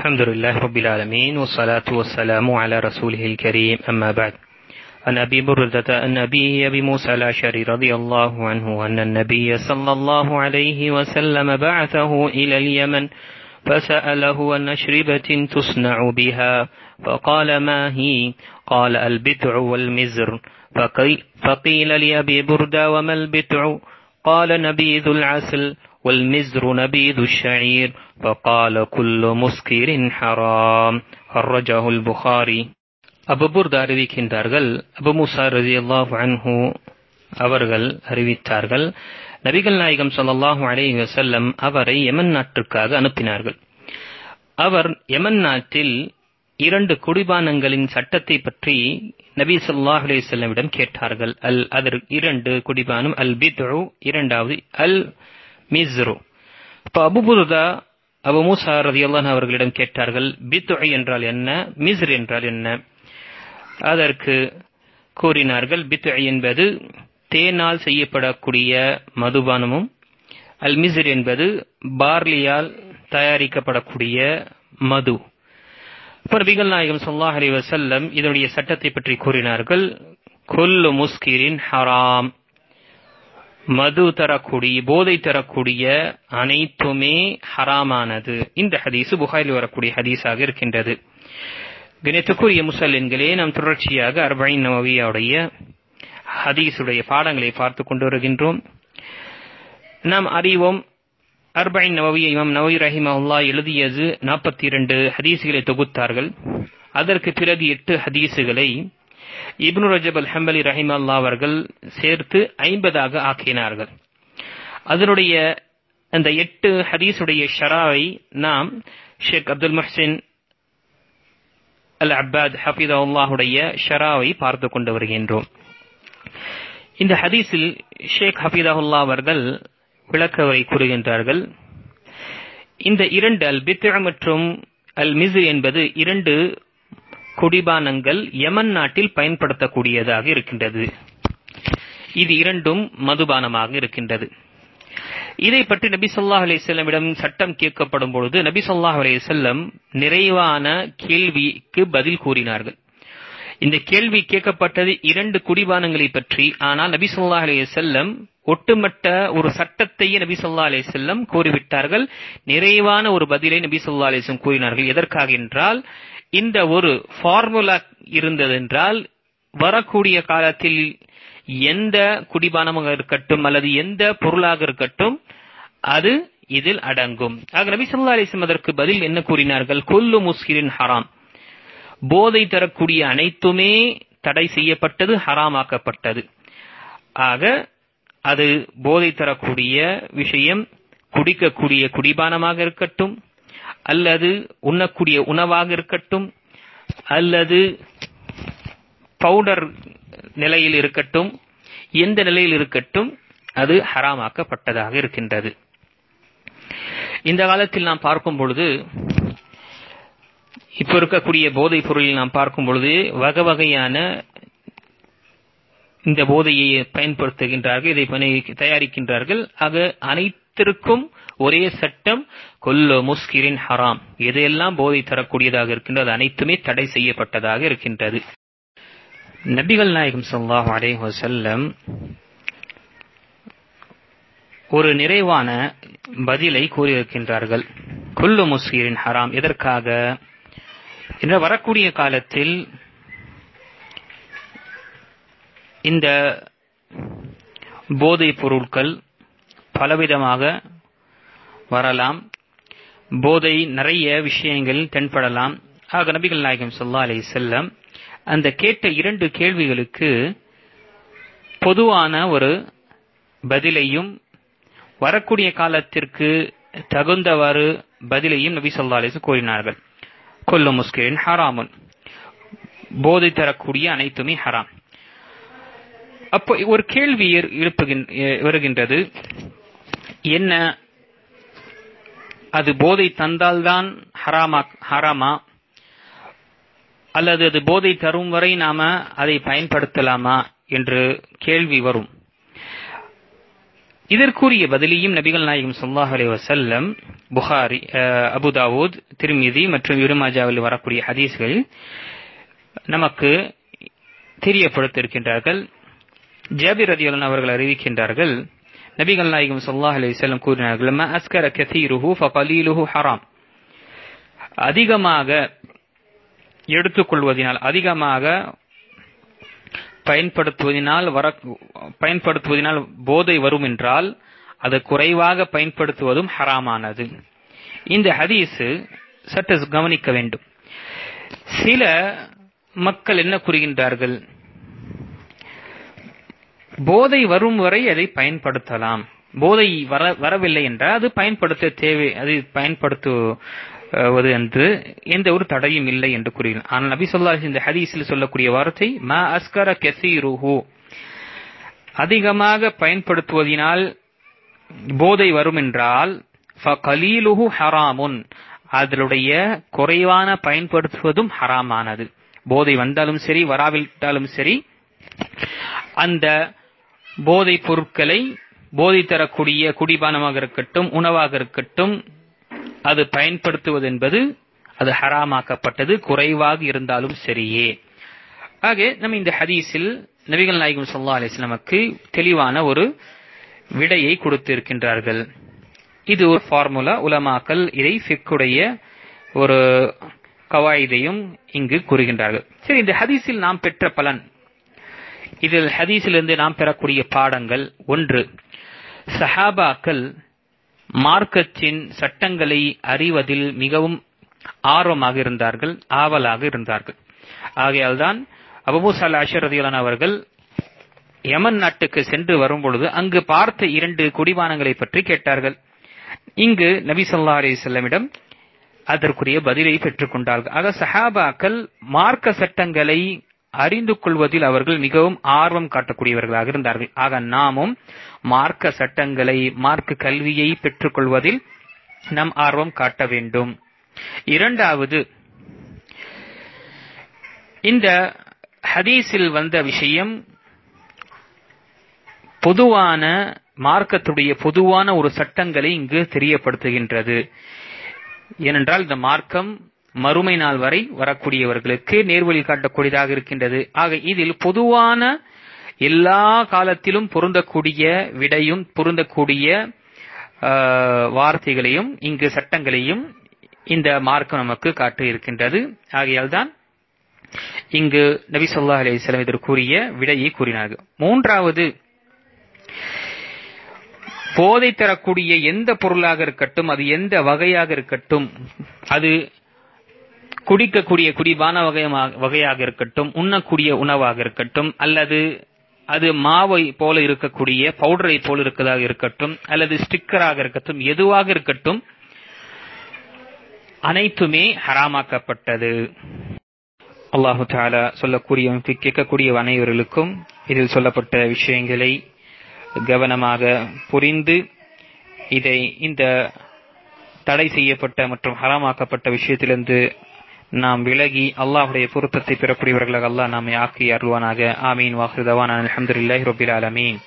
الحمد لله رب العالمين والصلاة والسلام على رسوله الكريم أما بعد. عن أبي بردة أن أبي موسى الأشعري رضي الله عنه أن النبي صلى الله عليه وسلم بعثه إلى اليمن فسأله عن أشربة تصنع بها فقال ما هي؟ قال البتع والمزر. فقي- فقيل لأبي بردة وما البتع قال نبيذ العسل. والمزر نبيذ الشعير فقال كل مسكر حرام خرجه البخاري அபு புர்தா அறிவிக்கின்றார்கள் அபு முசா ரலியல்லாஹு அன்ஹு அவர்கள் அறிவித்தார்கள் நபிகள் நாயகம் ஸல்லல்லாஹு அலைஹி வஸல்லம் அவரை யமன் நாட்டிற்காக அனுப்பினார்கள் அவர் யமன் நாட்டில் இரண்டு குடிபானங்களின் சட்டத்தை பற்றி நபி ஸல்லல்லாஹு அலைஹி வஸல்லமிடம் கேட்டார்கள் அல் அதர் இரண்டு குடிபானம் அல் பித்உ இரண்டாவது அல் மிஸ்ரு. இப்ப அபு அபு மூசா ரதியல்லான் அவர்களிடம் கேட்டார்கள் பித்உ என்றால் என்ன? மிஸ்ர் என்றால் என்ன? அதற்கு கூறினார்கள் பித்உ என்பது தேனால் செய்யப்படக்கூடிய மதுபானமும் அல் மிஸ்ர் என்பது பார்லியால் தயாரிக்கப்படக்கூடிய மது. இப்ப நபிகள் நாயகம் ஸல்லல்லாஹு அலைஹி வஸல்லம் இதனுடைய சட்டத்தை பற்றி கூறினார்கள் கொல்லு முஸ்கிரின் ஹராம். மது தரக்கூடிய போதை தரக்கூடிய அனைத்துமே ஹராமானது. இந்த ஹதீஸ் புகாரில் வரக்கூடிய ஹதீஸாக இருக்கின்றது. கணித்துக்குரிய முசல்லின்களே நாம் தொடர்ச்சியாக அர்பைன் நவவியாவுடைய ஹதீஸுடைய பாடங்களை பார்த்து கொண்டு வருகின்றோம். நாம் அறிவோம் அர்பைன் நவவி இமாம் நவவி ரஹிமஹுல்லா எழுதியது நாற்பத்தி இரண்டு ஹதீஸுகளை தொகுத்தார்கள். அதற்கு பிறகு எட்டு ஹதீஸுகளை இப்னு ரஜப் அல் ஹம்பலி ரஹிம் அல்லா அவர்கள் சேர்த்து ஐம்பதாக ஆக்கினார்கள். அதனுடைய அந்த எட்டு ஹதீஸுடைய ஷராவை நாம் ஷேக் அப்துல் முஹ்சின் அல் அப்பாத் ஹபீதாவுல்லாஹுடைய ஷராவை பார்த்து கொண்டு வருகின்றோம். இந்த ஹதீஸில் ஷேக் ஹபீதாவுல்லா அவர்கள் விளக்கவரை கூறுகின்றார்கள். இந்த இரண்டு அல் பித்அ மற்றும் அல் மிசு என்பது இரண்டு குடிபானங்கள் யமன் நாட்டில் பயன்படுத்தக்கூடியதாக இருக்கின்றது. இது இரண்டும் மதுபானமாக இருக்கின்றது. இதை பற்றி நபி ஸல்லல்லாஹு அலைஹி வஸல்லமிடம் சட்டம் கேட்கப்படும் பொழுது நபி ஸல்லல்லாஹு அலைஹி வஸல்லம் நிறைவான கேள்விக்கு பதில் கூறினார்கள். இந்த கேள்வி கேட்கப்பட்டது இரண்டு குடிபானங்களை பற்றி. ஆனால் நபி ஸல்லல்லாஹு செல்லம் வஸல்லம் ஒட்டுமொத்த ஒரு சட்டத்தையே நபி ஸல்லல்லாஹு செல்லம் கூறிவிட்டார்கள். நிறைவான ஒரு பதிலை நபி ஸல்லல்லாஹு கூறினார்கள். எதற்காக என்றால் இந்த ஒரு ஃபார்முலா இருந்ததென்றால் வரக்கூடிய காலத்தில் எந்த குடிபானமாக இருக்கட்டும் அல்லது எந்த பொருளாக இருக்கட்டும் அது இதில் அடங்கும். ஆக நபி ஸல்லல்லாஹு அதற்கு பதில் என்ன கூறினார்கள்? கொல்லு முஸ்கிரின் ஹராம். போதை தரக்கூடிய அனைத்துமே தடை செய்யப்பட்டது ஹராமாக்கப்பட்டது. ஆக அது போதை தரக்கூடிய விஷயம் குடிக்கக்கூடிய குடிபானமாக இருக்கட்டும் அல்லது உண்ணக்கூடிய உணவாக இருக்கட்டும் அல்லது பவுடர் நிலையில் இருக்கட்டும் எந்த நிலையில் இருக்கட்டும் அது ஹராமாக்கப்பட்டதாக இருக்கின்றது. இந்த காலத்தில் நாம் பார்க்கும் பொழுது இப்ப இருக்கக்கூடிய போதைப் பொருளில் நாம் பார்க்கும் பொழுது வகை வகையான இந்த போதையை பயன்படுத்துகின்றார்கள் இதை தயாரிக்கின்றார்கள். ஆக அனைத்திற்கும் ஒரே சட்டம் கொல்லோ முஸ்கிரின் ஹராம். எதையெல்லாம் போதை தரக்கூடியதாக இருக்கின்றது அது அனைத்துமே தடை செய்யப்பட்டதாக இருக்கின்றது. நபிகள் நாயகம் ஸல்லல்லாஹு அலைஹி வஸல்லம் ஒரு நிறைவான பதிலை கூறியிருக்கின்றார்கள். குல்லு முஸ்கிரின் ஹராம். எதற்காக? இந்த வரக்கூடிய காலத்தில் இந்த போதை பொருட்கள் பலவிதமாக வரலாம். போதை நிறைய விஷயங்கள் தென்படலாம். ஆக நபிகள் நாயகம் ஸல்லல்லாஹு அலைஹி வஸல்லம் அந்த கேட்ட இரண்டு கேள்விகளுக்கு பொதுவான ஒரு பதிலையும் வரக்கூடிய காலத்திற்கு தகுந்தவாறு பதிலையும் நபி ஸல்லல்லாஹு அலைஹி வஸல்லம் கூறினார்கள். கொல்லும் முஸ்கிரின் ஹராமுன் போதை தரக்கூடிய அனைத்துமே ஹராம் அப்போ ஒரு கேள்வி வருகின்றது என்ன அது போதை தந்தால்தான் ஹராமா ஹராமா? அல்லது அது போதை தரும் வரை நாம அதை பயன்படுத்தலாமா? என்று கேள்வி வரும். இதற்குரிய பதிலையும் நபிகள் நாயகம் சொல்லாஹ் அலி வசல்லம் புகாரி அபுதாவூத் திருமிதி மற்றும் இருமாஜாவில் வரக்கூடிய ஹதீஸ்கள் நமக்கு தெரியப்படுத்திருக்கின்றார்கள் ஜாபிர் ரதியுல்லன் அவர்கள் அறிவிக்கின்றார்கள் நபிகள் நாயகம் சொல்லாஹ் அலி வல்லம் கூறினார்கள் அஸ்கர கதீருஹு ஃபகலீலுஹு ஹராம். அதிகமாக எடுத்துக்கொள்வதினால் அதிகமாக பயன்படுத்துவதினால் வர பயன்படுத்துவதனால் போதை வரும் என்றால் அது குறைவாக பயன்படுத்துவதும் ஹராமானது. இந்த ஹதீஸ் சற்று கவனிக்க வேண்டும். சில மக்கள் என்ன கூறுகின்றார்கள்? போதை வரும் வரை அதை பயன்படுத்தலாம். போதை வர வரவில்லை என்றால் அது பயன்படுத்த தேவை அது பயன்படுத்த எந்த ஒரு தடையும் இல்லை என்று கூறுகிறார். ஆனால் நபி சொல்லா இந்த ஹதீஸில் சொல்லக்கூடிய வார்த்தை மா அஸ்கர கெசீருஹு. அதிகமாக பயன்படுத்துவதனால் போதை வரும் என்றால் கலீலுஹு ஹராமுன். அதனுடைய குறைவான பயன்படுத்துவதும் ஹராமானது. போதை வந்தாலும் சரி வராவிட்டாலும் சரி அந்த போதை பொருட்களை போதை தரக்கூடிய குடிபானமாக இருக்கட்டும் உணவாக இருக்கட்டும் அது பயன்படுத்துவது என்பது அது ஹராமாக்கப்பட்டது குறைவாக இருந்தாலும் சரியே. ஆக நம்ம இந்த ஹதீஸில் நபிகள் நாயகம் சொல்லா அலிஸ்லாமுக்கு தெளிவான ஒரு விடையை கொடுத்திருக்கின்றார்கள். இது ஒரு ஃபார்முலா. உலமாக்கல் இதை ஃபிக்குடைய ஒரு கவாயிதையும் இங்கு கூறுகின்றார்கள். சரி இந்த ஹதீஸில் நாம் பெற்ற பலன். இதில் ஹதீஸிலிருந்து நாம் பெறக்கூடிய பாடங்கள் ஒன்று. சஹாபாக்கள் மார்க்கத்தின் சட்டங்களை அறிவதில் மிகவும் ஆர்வமாக இருந்தார்கள் ஆவலாக இருந்தார்கள். ஆகையால்தான் அபுமூசல் அஷரதியலான் அவர்கள் யமன் நாட்டுக்கு சென்று வரும்பொழுது அங்கு பார்த்த இரண்டு குடிபானங்களை பற்றி கேட்டார்கள். இங்கு நபி சொல்லா அலி செல்லமிடம் அதற்குரிய பதிலை பெற்றுக் கொண்டார்கள். ஆக சஹாபாக்கள் மார்க்க சட்டங்களை அறிந்து கொள்வதில் அவர்கள் மிகவும் ஆர்வம் காட்டக்கூடியவர்களாக இருந்தார்கள். ஆக நாமும் மார்க்க சட்டங்களை மார்க்க கல்வியை பெற்றுக்கொள்வதில் நம் ஆர்வம் காட்ட வேண்டும். இரண்டாவது இந்த ஹதீஸில் வந்த விஷயம் பொதுவான மார்க்கத்துடைய பொதுவான ஒரு சட்டங்களை இங்கு தெரியப்படுத்துகின்றது. ஏனென்றால் இந்த மார்க்கம் மறுமை நாள் வரை வரக்கூடியவர்களுக்கு நேர்வழி காட்டக்கூடியதாக இருக்கின்றது. ஆக இதில் பொதுவான எல்லா காலத்திலும் பொருந்தக்கூடிய விடையும் பொருந்தக்கூடிய வார்த்தைகளையும் இங்கு சட்டங்களையும் இந்த மார்க்கம் நமக்கு காட்டு இருக்கின்றது. ஆகையால் தான் இங்கு நபி சொல்லா அலிஸ்லாம் இதற்கு கூறிய விடையை கூறினார்கள். மூன்றாவது போதை தரக்கூடிய எந்த பொருளாக இருக்கட்டும் அது எந்த வகையாக இருக்கட்டும் அது குடிக்கக்கூடிய குடிபான வகையாக இருக்கட்டும் உண்ணக்கூடிய உணவாக இருக்கட்டும் அல்லது அது மாவை போல இருக்கக்கூடிய பவுடரை போல இருக்கதாக இருக்கட்டும் அல்லது ஸ்டிக்கராக இருக்கட்டும் எதுவாக இருக்கட்டும் அனைத்துமே ஹராமாக்கப்பட்டது. அல்லாஹு தாலா சொல்லக்கூடிய கேட்கக்கூடிய அனைவர்களுக்கும் இதில் சொல்லப்பட்ட விஷயங்களை கவனமாக புரிந்து இதை இந்த தடை செய்யப்பட்ட மற்றும் ஹராமாக்கப்பட்ட விஷயத்திலிருந்து நாம் விலகி அல்லாஹுடைய பொருத்தத்தை பெறக்கூடியவர்களாக அல்லாஹ் நம்மை ஆக்கி அருள்வானாக. ஆமீன். வாஹிருதவான் அலமதுல்லாஹி ரபில் ஆலமீன்.